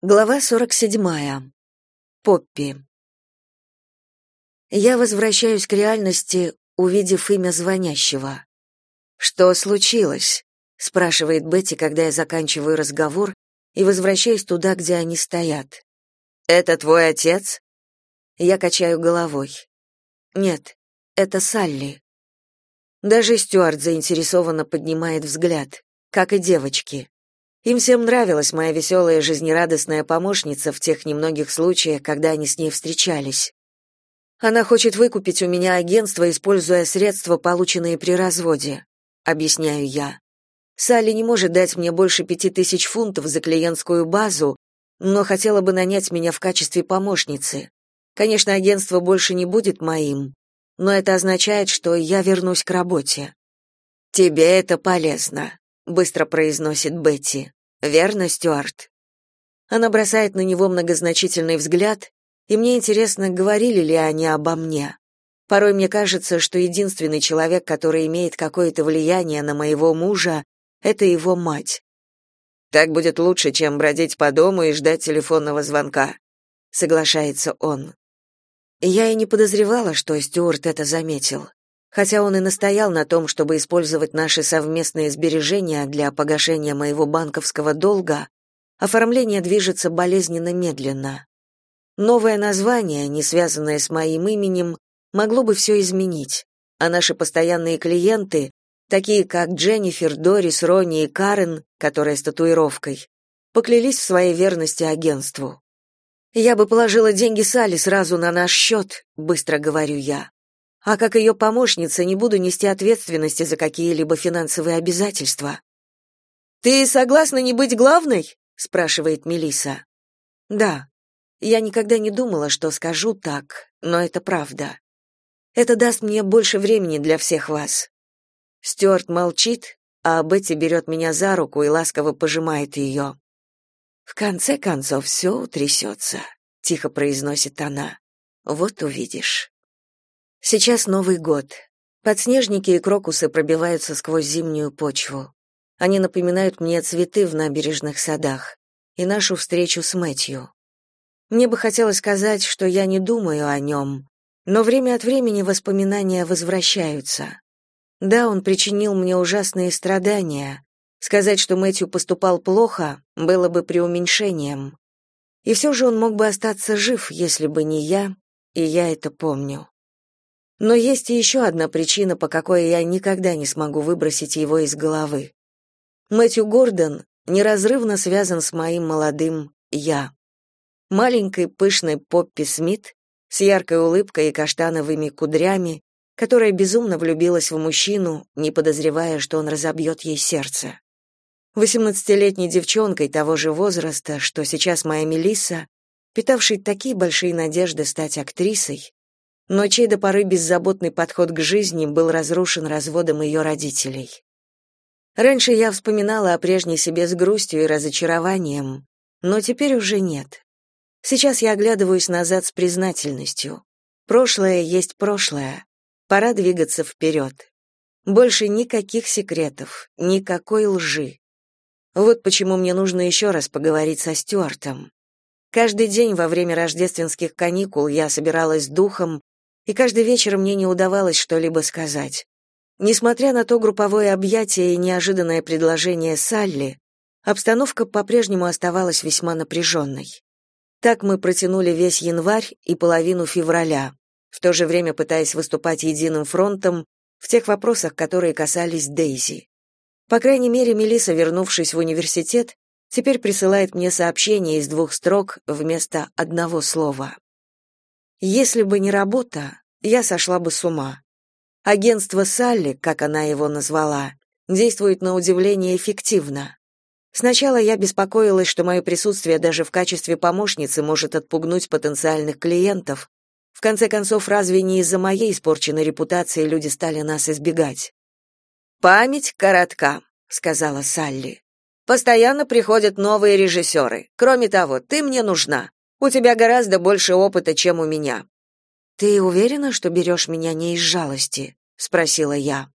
Глава 47. Поппи. Я возвращаюсь к реальности, увидев имя звонящего. «Что случилось?» — спрашивает Бетти, когда я заканчиваю разговор и возвращаюсь туда, где они стоят. «Это твой отец?» Я качаю головой. «Нет, это Салли». Даже Стюарт заинтересованно поднимает взгляд, как и девочки. Им всем нравилась моя веселая, жизнерадостная помощница в тех немногих случаях, когда они с ней встречались. Она хочет выкупить у меня агентство, используя средства, полученные при разводе, объясняю я. Салли не может дать мне больше пяти тысяч фунтов за клиентскую базу, но хотела бы нанять меня в качестве помощницы. Конечно, агентство больше не будет моим, но это означает, что я вернусь к работе. Тебе это полезно, быстро произносит Бетти. Верно, Стюарт? Она бросает на него многозначительный взгляд, и мне интересно, говорили ли они обо мне. Порой мне кажется, что единственный человек, который имеет какое-то влияние на моего мужа, это его мать. Так будет лучше, чем бродить по дому и ждать телефонного звонка, соглашается он. Я и не подозревала, что Стюарт это заметил хотя он и настоял на том, чтобы использовать наши совместные сбережения для погашения моего банковского долга, оформление движется болезненно медленно. Новое название, не связанное с моим именем, могло бы все изменить, а наши постоянные клиенты, такие как Дженнифер, Дорис, Ронни и Карен, которая с татуировкой, поклялись в своей верности агентству. «Я бы положила деньги Салли сразу на наш счет», — быстро говорю я а как ее помощница не буду нести ответственности за какие-либо финансовые обязательства. Ты согласна не быть главной? спрашивает Мелиса. Да. Я никогда не думала, что скажу так, но это правда. Это даст мне больше времени для всех вас. Стюарт молчит, а Бетти берет меня за руку и ласково пожимает ее. В конце концов все утрясется», — тихо произносит она. Вот увидишь. Сейчас Новый год. Подснежники и крокусы пробиваются сквозь зимнюю почву. Они напоминают мне цветы в набережных садах и нашу встречу с Мэтью. Мне бы хотелось сказать, что я не думаю о нем, но время от времени воспоминания возвращаются. Да, он причинил мне ужасные страдания. Сказать, что Мэтью поступал плохо, было бы преуменьшением. И все же он мог бы остаться жив, если бы не я, и я это помню. Но есть еще одна причина, по какой я никогда не смогу выбросить его из головы. Мэтью Гордон неразрывно связан с моим молодым «я». Маленькой пышной Поппи Смит с яркой улыбкой и каштановыми кудрями, которая безумно влюбилась в мужчину, не подозревая, что он разобьет ей сердце. Восемнадцатилетней девчонкой того же возраста, что сейчас моя Мелисса, питавшей такие большие надежды стать актрисой, но чей до поры беззаботный подход к жизни был разрушен разводом ее родителей. Раньше я вспоминала о прежней себе с грустью и разочарованием, но теперь уже нет. Сейчас я оглядываюсь назад с признательностью. Прошлое есть прошлое. Пора двигаться вперед. Больше никаких секретов, никакой лжи. Вот почему мне нужно еще раз поговорить со Стюартом. Каждый день во время рождественских каникул я собиралась с духом и каждый вечер мне не удавалось что-либо сказать. Несмотря на то групповое объятие и неожиданное предложение Салли, обстановка по-прежнему оставалась весьма напряженной. Так мы протянули весь январь и половину февраля, в то же время пытаясь выступать единым фронтом в тех вопросах, которые касались Дейзи. По крайней мере, Мелиса, вернувшись в университет, теперь присылает мне сообщение из двух строк вместо одного слова. Если бы не работа, я сошла бы с ума. Агентство Салли, как она его назвала, действует на удивление эффективно. Сначала я беспокоилась, что мое присутствие даже в качестве помощницы может отпугнуть потенциальных клиентов. В конце концов, разве не из-за моей испорченной репутации люди стали нас избегать? «Память коротка», — сказала Салли. «Постоянно приходят новые режиссеры. Кроме того, ты мне нужна. У тебя гораздо больше опыта, чем у меня. Ты уверена, что берешь меня не из жалости? спросила я.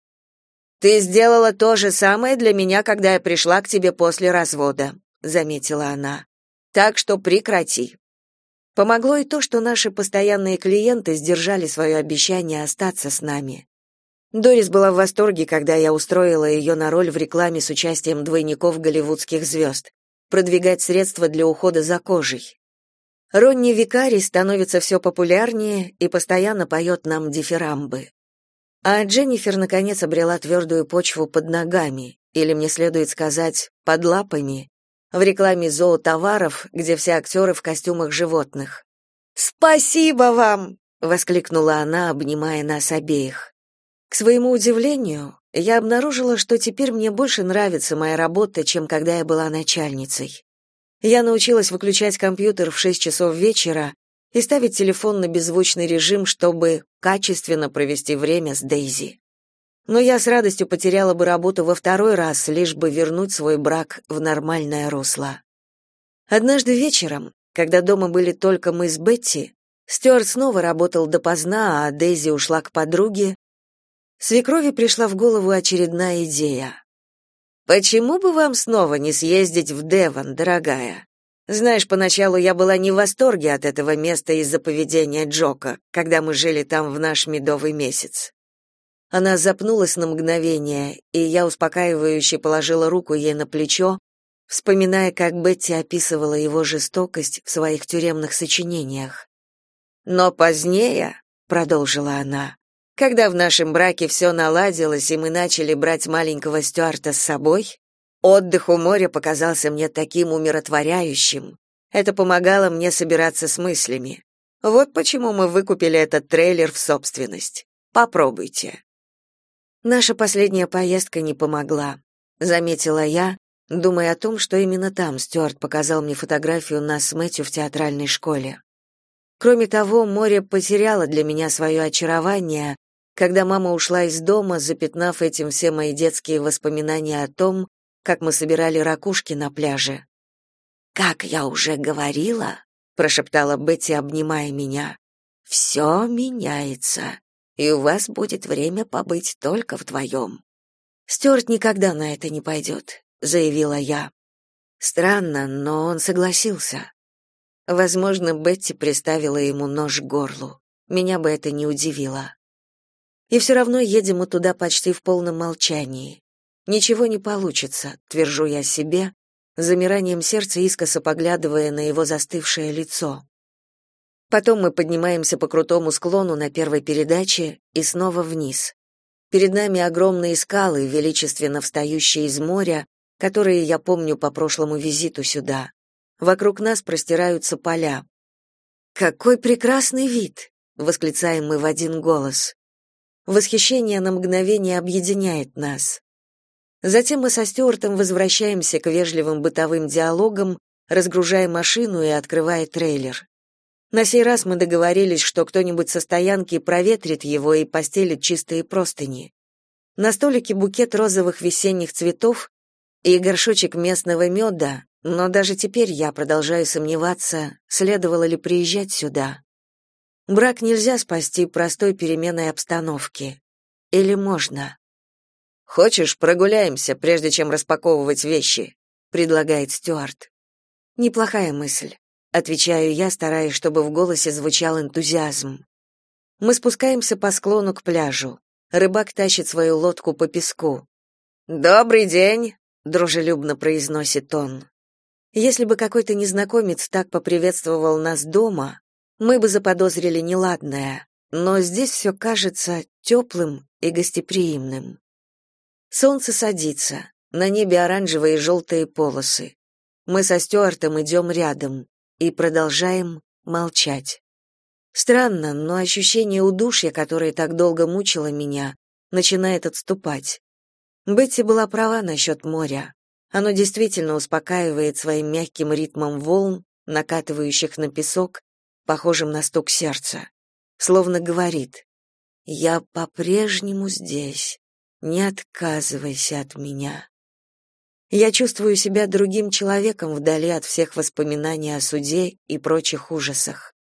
Ты сделала то же самое для меня, когда я пришла к тебе после развода, заметила она. Так что прекрати. Помогло и то, что наши постоянные клиенты сдержали свое обещание остаться с нами. Дорис была в восторге, когда я устроила ее на роль в рекламе с участием двойников голливудских звезд, продвигать средства для ухода за кожей. Ронни Викарий становится все популярнее и постоянно поет нам дифирамбы. А Дженнифер наконец обрела твердую почву под ногами, или мне следует сказать, под лапами, в рекламе зоотоваров, где все актеры в костюмах животных. «Спасибо вам!» — воскликнула она, обнимая нас обеих. К своему удивлению, я обнаружила, что теперь мне больше нравится моя работа, чем когда я была начальницей. Я научилась выключать компьютер в 6 часов вечера и ставить телефон на беззвучный режим, чтобы качественно провести время с Дейзи но я с радостью потеряла бы работу во второй раз, лишь бы вернуть свой брак в нормальное русло. Однажды вечером, когда дома были только мы с Бетти, Стюарт снова работал допоздна, а Дейзи ушла к подруге, свекрови пришла в голову очередная идея. «Почему бы вам снова не съездить в Девон, дорогая? Знаешь, поначалу я была не в восторге от этого места из-за поведения Джока, когда мы жили там в наш медовый месяц. Она запнулась на мгновение, и я успокаивающе положила руку ей на плечо, вспоминая, как Бетти описывала его жестокость в своих тюремных сочинениях. «Но позднее», — продолжила она, — «когда в нашем браке все наладилось, и мы начали брать маленького Стюарта с собой, отдых у моря показался мне таким умиротворяющим. Это помогало мне собираться с мыслями. Вот почему мы выкупили этот трейлер в собственность. Попробуйте. Наша последняя поездка не помогла, заметила я, думая о том, что именно там Стюарт показал мне фотографию нас с Мэтью в театральной школе. Кроме того, море потеряло для меня свое очарование, когда мама ушла из дома, запятнав этим все мои детские воспоминания о том, как мы собирали ракушки на пляже. «Как я уже говорила», — прошептала Бетти, обнимая меня, — «все меняется и у вас будет время побыть только вдвоем». «Стюарт никогда на это не пойдет», — заявила я. Странно, но он согласился. Возможно, Бетти приставила ему нож к горлу. Меня бы это не удивило. И все равно едем мы туда почти в полном молчании. Ничего не получится, твержу я себе, замиранием сердца искоса поглядывая на его застывшее лицо. Потом мы поднимаемся по крутому склону на первой передаче и снова вниз. Перед нами огромные скалы, величественно встающие из моря, которые я помню по прошлому визиту сюда. Вокруг нас простираются поля. Какой прекрасный вид, восклицаем мы в один голос. Восхищение на мгновение объединяет нас. Затем мы со Стюартом возвращаемся к вежливым бытовым диалогам, разгружая машину и открывая трейлер. На сей раз мы договорились, что кто-нибудь со стоянки проветрит его и постелит чистые простыни. На столике букет розовых весенних цветов и горшочек местного меда, но даже теперь я продолжаю сомневаться, следовало ли приезжать сюда. Брак нельзя спасти простой переменой обстановки. Или можно? «Хочешь, прогуляемся, прежде чем распаковывать вещи?» — предлагает Стюарт. Неплохая мысль отвечаю я, стараясь, чтобы в голосе звучал энтузиазм. Мы спускаемся по склону к пляжу. Рыбак тащит свою лодку по песку. Добрый день, дружелюбно произносит он. Если бы какой-то незнакомец так поприветствовал нас дома, мы бы заподозрили неладное, но здесь все кажется теплым и гостеприимным. Солнце садится, на небе оранжевые и желтые полосы. Мы со Стюартом идем рядом и продолжаем молчать. Странно, но ощущение удушья, которое так долго мучило меня, начинает отступать. Бетти была права насчет моря. Оно действительно успокаивает своим мягким ритмом волн, накатывающих на песок, похожим на стук сердца. Словно говорит «Я по-прежнему здесь, не отказывайся от меня». Я чувствую себя другим человеком вдали от всех воспоминаний о суде и прочих ужасах.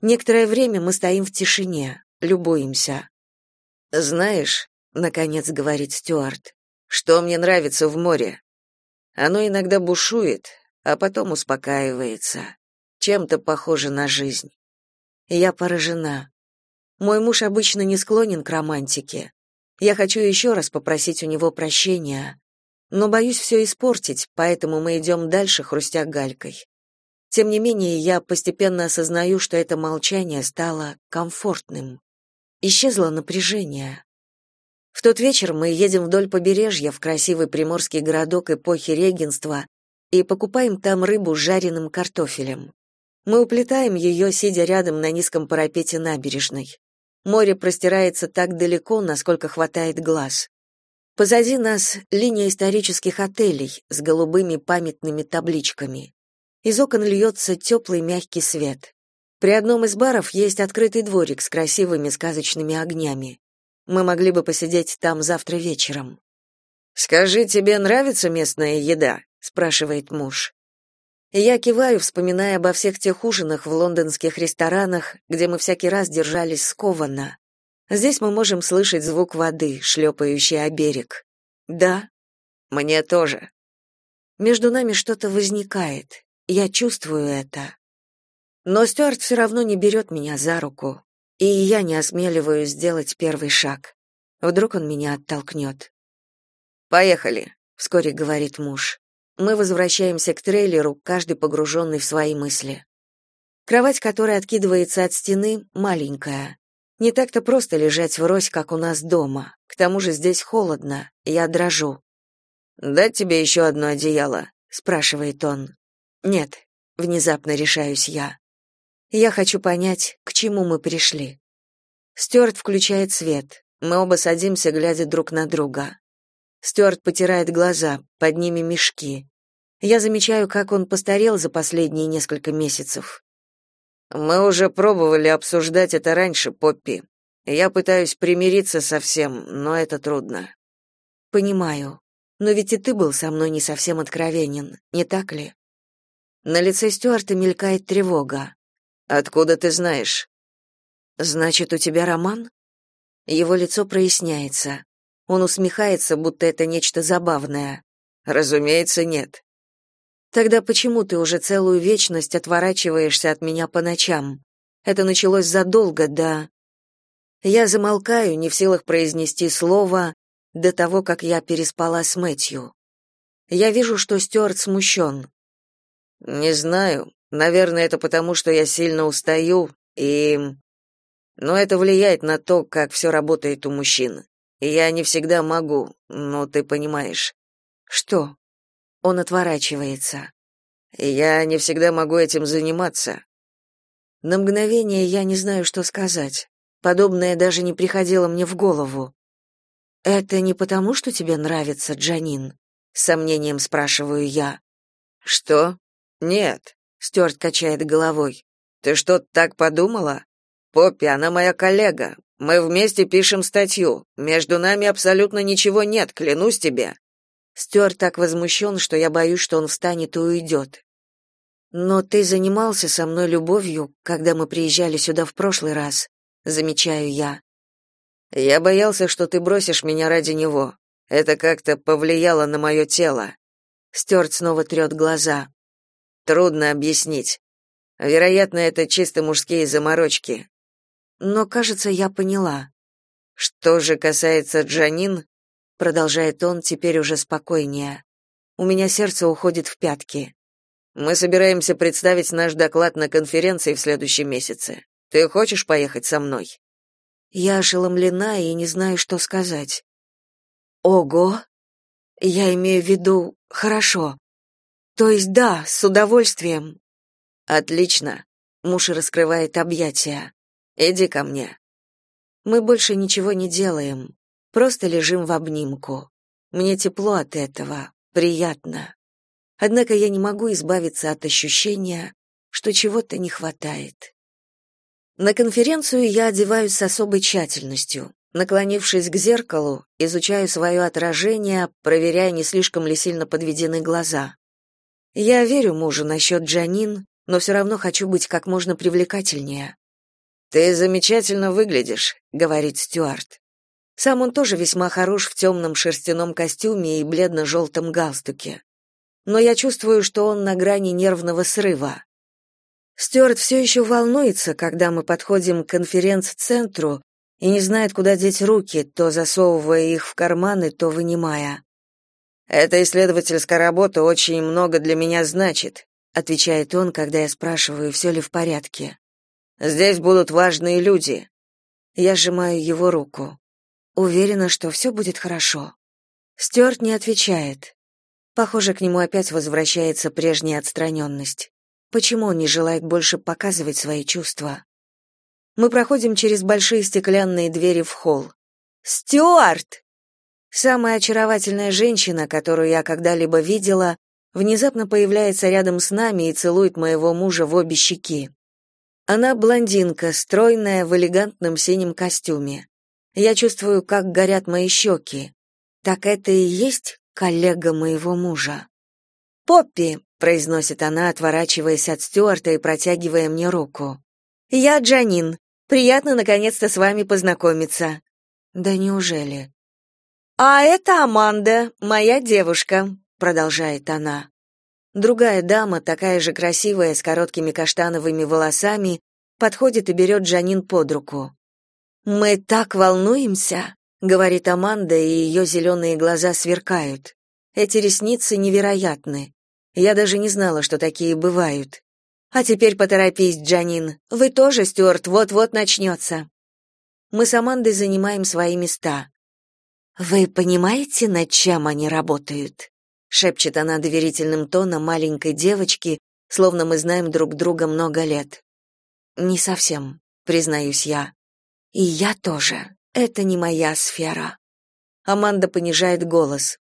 Некоторое время мы стоим в тишине, любуемся. «Знаешь», — наконец говорит Стюарт, — «что мне нравится в море? Оно иногда бушует, а потом успокаивается. Чем-то похоже на жизнь. Я поражена. Мой муж обычно не склонен к романтике. Я хочу еще раз попросить у него прощения, но боюсь все испортить, поэтому мы идем дальше, хрустя галькой. Тем не менее, я постепенно осознаю, что это молчание стало комфортным. Исчезло напряжение. В тот вечер мы едем вдоль побережья в красивый приморский городок эпохи регенства и покупаем там рыбу с жареным картофелем. Мы уплетаем ее, сидя рядом на низком парапете набережной. Море простирается так далеко, насколько хватает глаз. Позади нас линия исторических отелей с голубыми памятными табличками. Из окон льется теплый мягкий свет. При одном из баров есть открытый дворик с красивыми сказочными огнями. Мы могли бы посидеть там завтра вечером. Скажи, тебе нравится местная еда? спрашивает муж. я киваю, вспоминая обо всех тех ужинах в лондонских ресторанах, где мы всякий раз держались скованно. Здесь мы можем слышать звук воды, шлепающей о берег. Да, мне тоже. Между нами что-то возникает. Я чувствую это. Но Стюарт все равно не берет меня за руку и я не осмеливаюсь сделать первый шаг. Вдруг он меня оттолкнет. «Поехали», — вскоре говорит муж. Мы возвращаемся к трейлеру, каждый погруженный в свои мысли. Кровать, которая откидывается от стены, маленькая. Не так-то просто лежать врозь, как у нас дома. К тому же здесь холодно, я дрожу. «Дать тебе еще одно одеяло?» — спрашивает он. «Нет», — внезапно решаюсь я. Я хочу понять, к чему мы пришли. Стюарт включает свет. Мы оба садимся, глядя друг на друга. Стюарт потирает глаза, под ними мешки. Я замечаю, как он постарел за последние несколько месяцев. Мы уже пробовали обсуждать это раньше, Поппи. Я пытаюсь примириться со всем, но это трудно. Понимаю. Но ведь и ты был со мной не совсем откровенен, не так ли? На лице Стюарта мелькает тревога. Откуда ты знаешь? Значит, у тебя роман? Его лицо проясняется. Он усмехается, будто это нечто забавное. Разумеется, нет. Тогда почему ты уже целую вечность отворачиваешься от меня по ночам? Это началось задолго до Я замолкаю, не в силах произнести слово до того, как я переспала с Мэтью. Я вижу, что Стюарт смущен. Не знаю, Наверное, это потому, что я сильно устаю, и... Но это влияет на то, как все работает у мужчин. Я не всегда могу, ну, ты понимаешь. Что? Он отворачивается. Я не всегда могу этим заниматься. На мгновение я не знаю, что сказать. Подобное даже не приходило мне в голову. Это не потому, что тебе нравится, Джанин? С сомнением спрашиваю я. Что? Нет. Стюарт качает головой. Ты что, так подумала? Поппи, она моя коллега. Мы вместе пишем статью. Между нами абсолютно ничего нет, клянусь тебе. Стюарт так возмущен, что я боюсь, что он встанет и уйдет. Но ты занимался со мной любовью, когда мы приезжали сюда в прошлый раз, замечаю я. Я боялся, что ты бросишь меня ради него. Это как-то повлияло на мое тело. Стюарт снова трет глаза. Трудно объяснить. Вероятно, это чисто мужские заморочки. Но, кажется, я поняла. Что же касается Джанин, продолжает он теперь уже спокойнее. У меня сердце уходит в пятки. Мы собираемся представить наш доклад на конференции в следующем месяце. Ты хочешь поехать со мной? Я ошеломлена и не знаю, что сказать. Ого. Я имею в виду, хорошо. То есть да, с удовольствием. Отлично. Муж раскрывает объятия. Иди ко мне. Мы больше ничего не делаем, просто лежим в обнимку. Мне тепло от этого, приятно. Однако я не могу избавиться от ощущения, что чего-то не хватает. На конференцию я одеваюсь с особой тщательностью. Наклонившись к зеркалу, изучаю свое отражение, проверяя, не слишком ли сильно подведены глаза. Я верю мужу насчет Джанин, но все равно хочу быть как можно привлекательнее. Ты замечательно выглядишь, говорит Стюарт. Сам он тоже весьма хорош в темном шерстяном костюме и бледно-желтом галстуке. но я чувствую, что он на грани нервного срыва. Стюарт все еще волнуется, когда мы подходим к конференц-центру и не знает, куда деть руки, то засовывая их в карманы, то вынимая. «Эта исследовательская работа очень много для меня значит», отвечает он, когда я спрашиваю, все ли в порядке. «Здесь будут важные люди». Я сжимаю его руку. Уверена, что все будет хорошо. Стюарт не отвечает. Похоже, к нему опять возвращается прежняя отстраненность. Почему он не желает больше показывать свои чувства? Мы проходим через большие стеклянные двери в холл. «Стюарт!» Самая очаровательная женщина, которую я когда-либо видела, внезапно появляется рядом с нами и целует моего мужа в обе щеки. Она блондинка, стройная, в элегантном синем костюме. Я чувствую, как горят мои щеки. Так это и есть коллега моего мужа. «Поппи», — произносит она, отворачиваясь от Стюарта и протягивая мне руку. «Я Джанин. Приятно наконец-то с вами познакомиться». «Да неужели?» «А это Аманда, моя девушка», — продолжает она. Другая дама, такая же красивая, с короткими каштановыми волосами, подходит и берет Джанин под руку. «Мы так волнуемся», — говорит Аманда, и ее зеленые глаза сверкают. Эти ресницы невероятны. Я даже не знала, что такие бывают. А теперь поторопись, Джанин. Вы тоже, Стюарт, вот-вот начнется». Мы с Амандой занимаем свои места. Вы понимаете, над чем они работают? шепчет она доверительным тоном маленькой девочки, словно мы знаем друг друга много лет. Не совсем, признаюсь я. И я тоже. Это не моя сфера. Аманда понижает голос.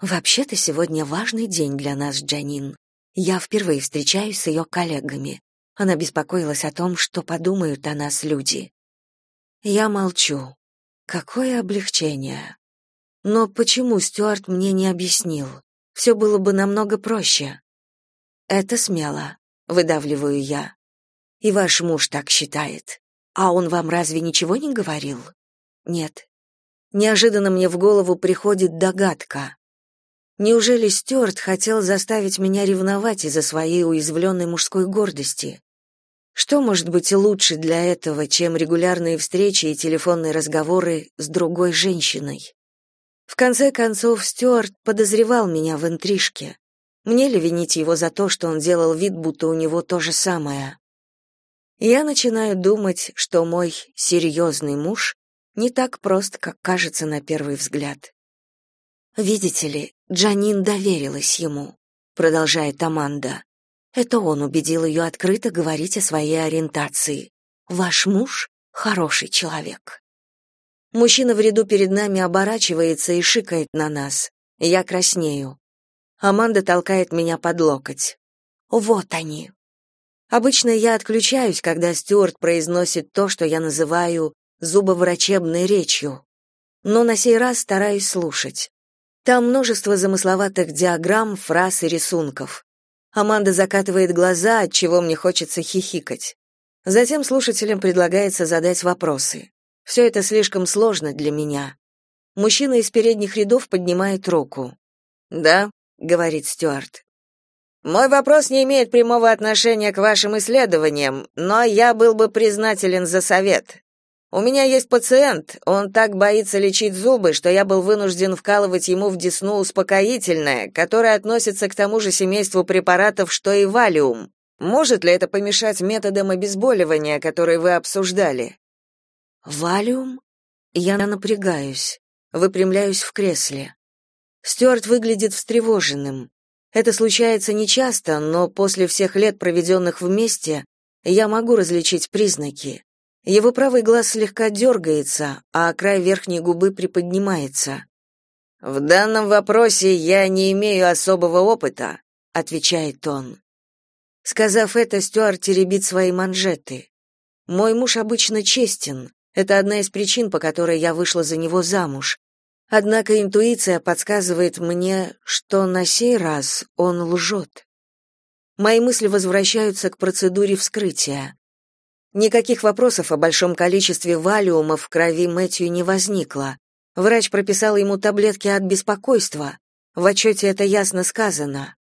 Вообще-то сегодня важный день для нас, Джанин. Я впервые встречаюсь с ее коллегами. Она беспокоилась о том, что подумают о нас люди. Я молчу. Какое облегчение. Но почему Стюарт мне не объяснил? Все было бы намного проще. Это смело, выдавливаю я. И ваш муж так считает. А он вам разве ничего не говорил? Нет. Неожиданно мне в голову приходит догадка. Неужели Стюарт хотел заставить меня ревновать из-за своей уязвленной мужской гордости? Что может быть лучше для этого, чем регулярные встречи и телефонные разговоры с другой женщиной? В конце концов, Стюарт подозревал меня в интрижке. Мне ли винить его за то, что он делал вид, будто у него то же самое? Я начинаю думать, что мой серьезный муж не так прост, как кажется на первый взгляд. Видите ли, Джанин доверилась ему, продолжает Аманда. Это он убедил ее открыто говорить о своей ориентации. Ваш муж хороший человек. Мужчина в ряду перед нами оборачивается и шикает на нас. Я краснею. Аманда толкает меня под локоть. Вот они. Обычно я отключаюсь, когда Стюарт произносит то, что я называю зубоврачебной речью. Но на сей раз стараюсь слушать. Там множество замысловатых диаграмм, фраз и рисунков. Аманда закатывает глаза, от чего мне хочется хихикать. Затем слушателям предлагается задать вопросы. Все это слишком сложно для меня. Мужчина из передних рядов поднимает руку. "Да", говорит Стюарт. Мой вопрос не имеет прямого отношения к вашим исследованиям, но я был бы признателен за совет. У меня есть пациент, он так боится лечить зубы, что я был вынужден вкалывать ему в десну успокоительное, которое относится к тому же семейству препаратов, что и валиум. Может ли это помешать методам обезболивания, которые вы обсуждали? Валиум? Я напрягаюсь, выпрямляюсь в кресле. Стюарт выглядит встревоженным. Это случается нечасто, но после всех лет, проведенных вместе, я могу различить признаки. Его правый глаз слегка дергается, а край верхней губы приподнимается. В данном вопросе я не имею особого опыта, отвечает он. Сказав это, Стюарт теребит свои манжеты. Мой муж обычно честен. Это одна из причин, по которой я вышла за него замуж. Однако интуиция подсказывает мне, что на сей раз он лжет. Мои мысли возвращаются к процедуре вскрытия. Никаких вопросов о большом количестве валиума в крови Мэтью не возникло. Врач прописал ему таблетки от беспокойства. В отчете это ясно сказано.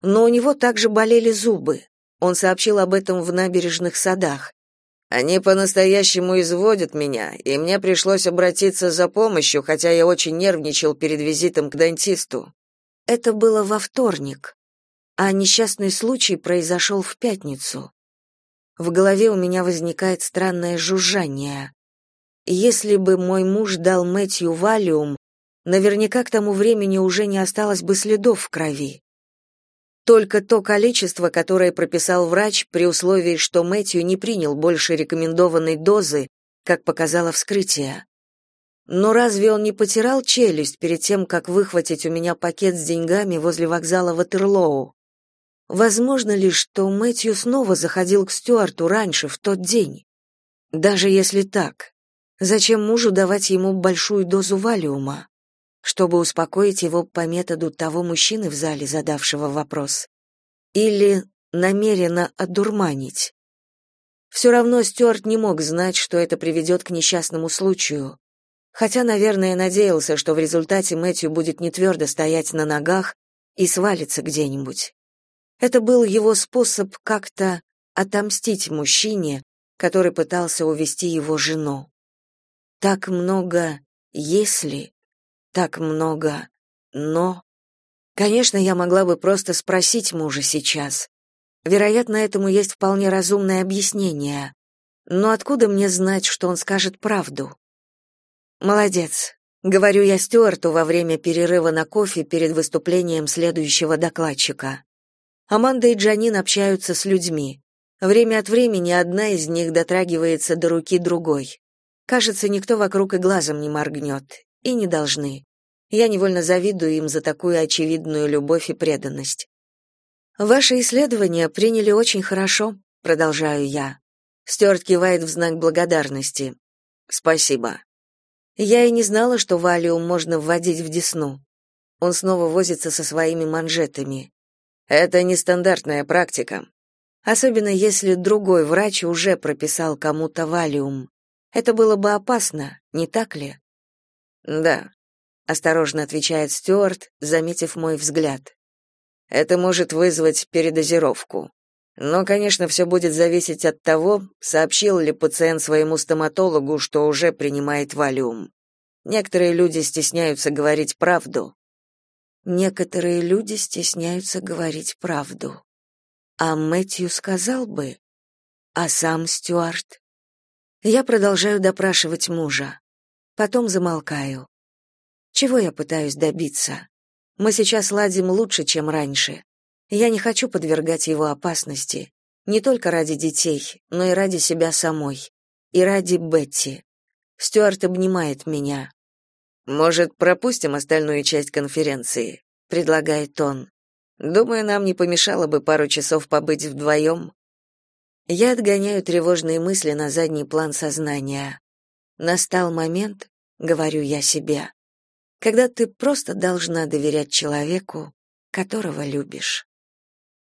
Но у него также болели зубы. Он сообщил об этом в набережных садах. Они по-настоящему изводят меня, и мне пришлось обратиться за помощью, хотя я очень нервничал перед визитом к дантисту. Это было во вторник, а несчастный случай произошел в пятницу. В голове у меня возникает странное жужжание. Если бы мой муж дал Мэтью валиум, наверняка к тому времени уже не осталось бы следов в крови. Только то количество, которое прописал врач при условии, что Мэтью не принял больше рекомендованной дозы, как показало вскрытие. Но разве он не потирал челюсть перед тем, как выхватить у меня пакет с деньгами возле вокзала Ватерлоу? Возможно ли, что Мэтью снова заходил к Стюарту раньше, в тот день? Даже если так, зачем мужу давать ему большую дозу валиума? Чтобы успокоить его по методу того мужчины в зале, задавшего вопрос, или намеренно одурманить. Все равно Стюарт не мог знать, что это приведет к несчастному случаю, хотя, наверное, надеялся, что в результате Мэтью будет не твердо стоять на ногах и свалится где-нибудь. Это был его способ как-то отомстить мужчине, который пытался увести его жену. Так много «если», так много «но». Конечно, я могла бы просто спросить мужа сейчас. Вероятно, этому есть вполне разумное объяснение. Но откуда мне знать, что он скажет правду? Молодец. Говорю я Стюарту во время перерыва на кофе перед выступлением следующего докладчика. Аманда и Джанин общаются с людьми. Время от времени одна из них дотрагивается до руки другой. Кажется, никто вокруг и глазом не моргнет, и не должны. Я невольно завидую им за такую очевидную любовь и преданность. Ваши исследования приняли очень хорошо, продолжаю я. Стюарт кивает в знак благодарности. Спасибо. Я и не знала, что валиум можно вводить в десну. Он снова возится со своими манжетами. Это нестандартная практика. Особенно если другой врач уже прописал кому-то валиум. Это было бы опасно, не так ли? Да, осторожно отвечает Стюарт, заметив мой взгляд. Это может вызвать передозировку. Но, конечно, все будет зависеть от того, сообщил ли пациент своему стоматологу, что уже принимает валиум. Некоторые люди стесняются говорить правду. Некоторые люди стесняются говорить правду. А Мэтью сказал бы, а сам Стюарт. Я продолжаю допрашивать мужа. Потом замолкаю. Чего я пытаюсь добиться? Мы сейчас ладим лучше, чем раньше. Я не хочу подвергать его опасности, не только ради детей, но и ради себя самой, и ради Бетти. Стюарт обнимает меня. Может, пропустим остальную часть конференции, предлагает он. Думаю, нам не помешало бы пару часов побыть вдвоем». Я отгоняю тревожные мысли на задний план сознания. Настал момент, говорю я себе, когда ты просто должна доверять человеку, которого любишь.